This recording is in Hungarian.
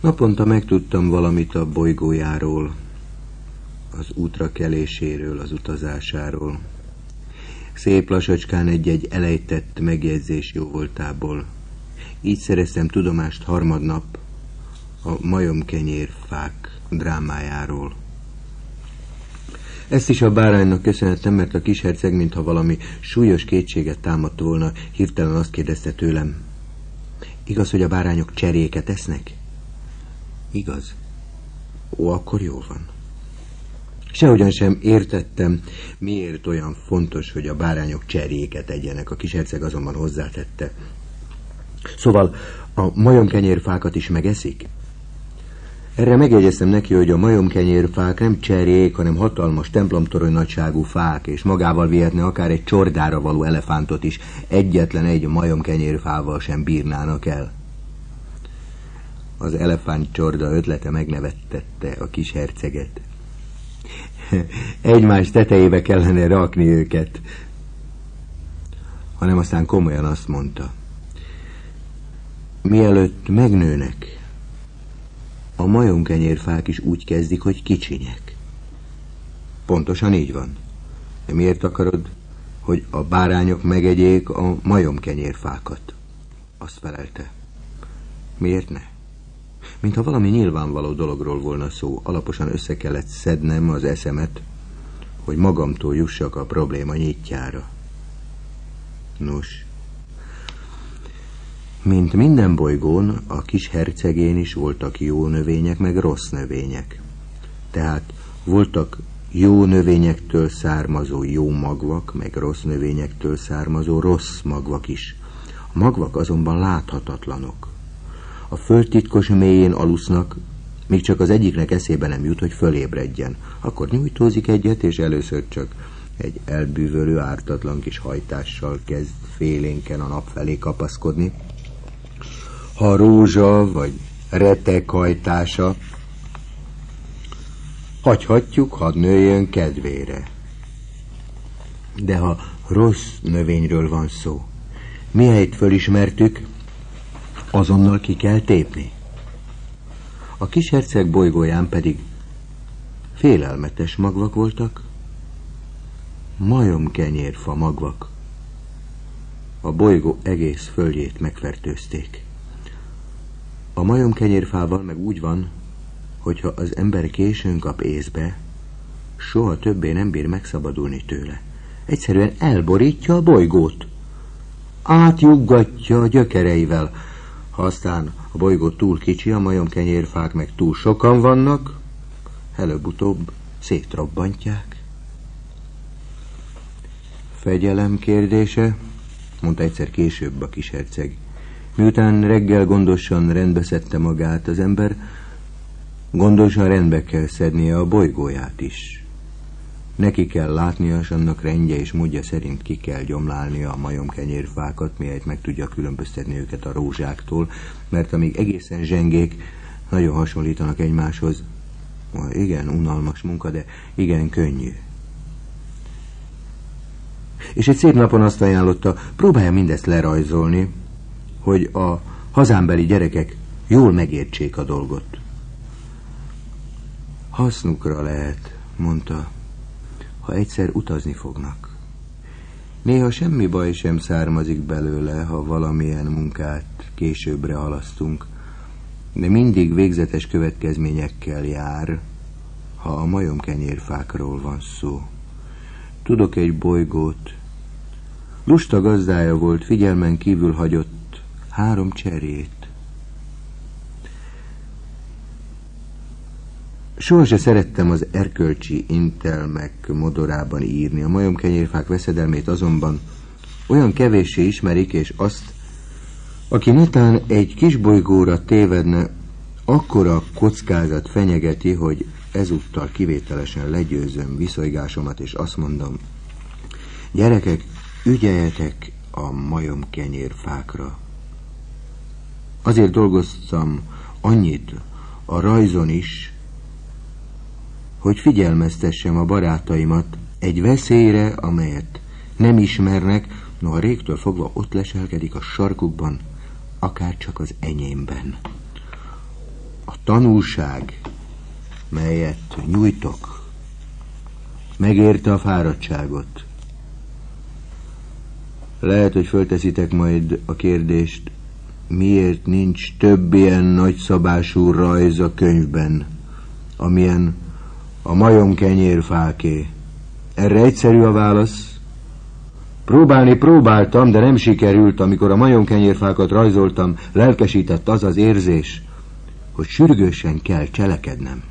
Naponta megtudtam valamit a bolygójáról, az útra keléséről, az utazásáról. Szép lassacskán egy-egy elejtett megjegyzés jó voltából. Így szereztem tudomást harmadnap a majomkenyérfák drámájáról. Ezt is a báránynak köszönhetem, mert a kisherceg, mintha valami súlyos kétséget támadt volna, hirtelen azt kérdezte tőlem. Igaz, hogy a bárányok cseréket esznek? Igaz. Ó, akkor jó van. Sehogyan sem értettem, miért olyan fontos, hogy a bárányok cseréket egyenek. A kisherceg azonban hozzátette. Szóval a majomkenyérfákat is megeszik? Erre megjegyeztem neki, hogy a majomkenyérfák nem cserék, hanem hatalmas templomtorony nagyságú fák, és magával vihetne akár egy csordára való elefántot is, egyetlen egy majomkenyérfával sem bírnának el. Az elefánt csorda ötlete megnevettette a kis herceget. Egymás tetejébe kellene rakni őket. Hanem aztán komolyan azt mondta. Mielőtt megnőnek, a majomkenyérfák is úgy kezdik, hogy kicsinyek. Pontosan így van. De miért akarod, hogy a bárányok megegyék a majomkenyérfákat? Azt felelte. Miért ne? Mintha valami nyilvánvaló dologról volna szó, alaposan össze kellett szednem az eszemet, hogy magamtól jussak a probléma nyitjára. Nos, mint minden bolygón, a kis hercegén is voltak jó növények, meg rossz növények. Tehát voltak jó növényektől származó jó magvak, meg rossz növényektől származó rossz magvak is. A magvak azonban láthatatlanok. A föld titkos mélyén alusznak, még csak az egyiknek eszébe nem jut, hogy fölébredjen. Akkor nyújtózik egyet, és először csak egy elbűvölő, ártatlan kis hajtással kezd félénken a nap felé kapaszkodni, ha rózsa vagy retek hajtása, hagyhatjuk, hadd nőjön kedvére. De ha rossz növényről van szó, mihelyt fölismertük, azonnal ki kell tépni. A kis herceg bolygóján pedig félelmetes magvak voltak, majom kenyérfa magvak. A bolygó egész földjét megfertőzték. A majom kenyérfával meg úgy van, hogyha az ember későn kap észbe, soha többé nem bír megszabadulni tőle. Egyszerűen elborítja a bolygót. Átjuggatja a gyökereivel. Ha aztán a bolygó túl kicsi, a majom kenyérfák meg túl sokan vannak, előbb-utóbb szétrobbantják. Fegyelem kérdése, mondta egyszer később a kis herceg. Miután reggel gondosan rendbeszedte magát az ember, gondosan rendbe kell szednie a bolygóját is. Neki kell látnia, és annak rendje és módja szerint ki kell gyomlálnia a majomkenyérfákat, miért meg tudja különböztetni őket a rózsáktól, mert amíg egészen zsengék, nagyon hasonlítanak egymáshoz. Igen, unalmas munka, de igen könnyű. És egy szép napon azt ajánlotta, próbálja mindezt lerajzolni, hogy a hazámbeli gyerekek jól megértsék a dolgot. Hasznukra lehet, mondta, ha egyszer utazni fognak. Néha semmi baj sem származik belőle, ha valamilyen munkát későbbre halasztunk, de mindig végzetes következményekkel jár, ha a majomkenyérfákról van szó. Tudok egy bolygót. Lusta gazdája volt, figyelmen kívül hagyott három cserét. Sohasem szerettem az erkölcsi intelmek modorában írni. A majomkenyérfák veszedelmét azonban olyan kevéssé ismerik, és azt, aki netán egy kis bolygóra tévedne, akkora kockázat fenyegeti, hogy ezúttal kivételesen legyőzöm viszonygásomat, és azt mondom, gyerekek, ügyeljetek a majomkenyérfákra. Azért dolgoztam annyit a rajzon is, hogy figyelmeztessem a barátaimat egy veszélyre, amelyet nem ismernek, noha régtől fogva ott leselkedik a sarkukban, akár csak az enyémben. A tanulság, melyet nyújtok, megérte a fáradtságot. Lehet, hogy fölteszitek majd a kérdést, miért nincs több ilyen nagyszabású rajz a könyvben, amilyen a majom kenyérfáké. Erre egyszerű a válasz. Próbálni próbáltam, de nem sikerült, amikor a majom kenyérfákat rajzoltam, lelkesített az az érzés, hogy sürgősen kell cselekednem.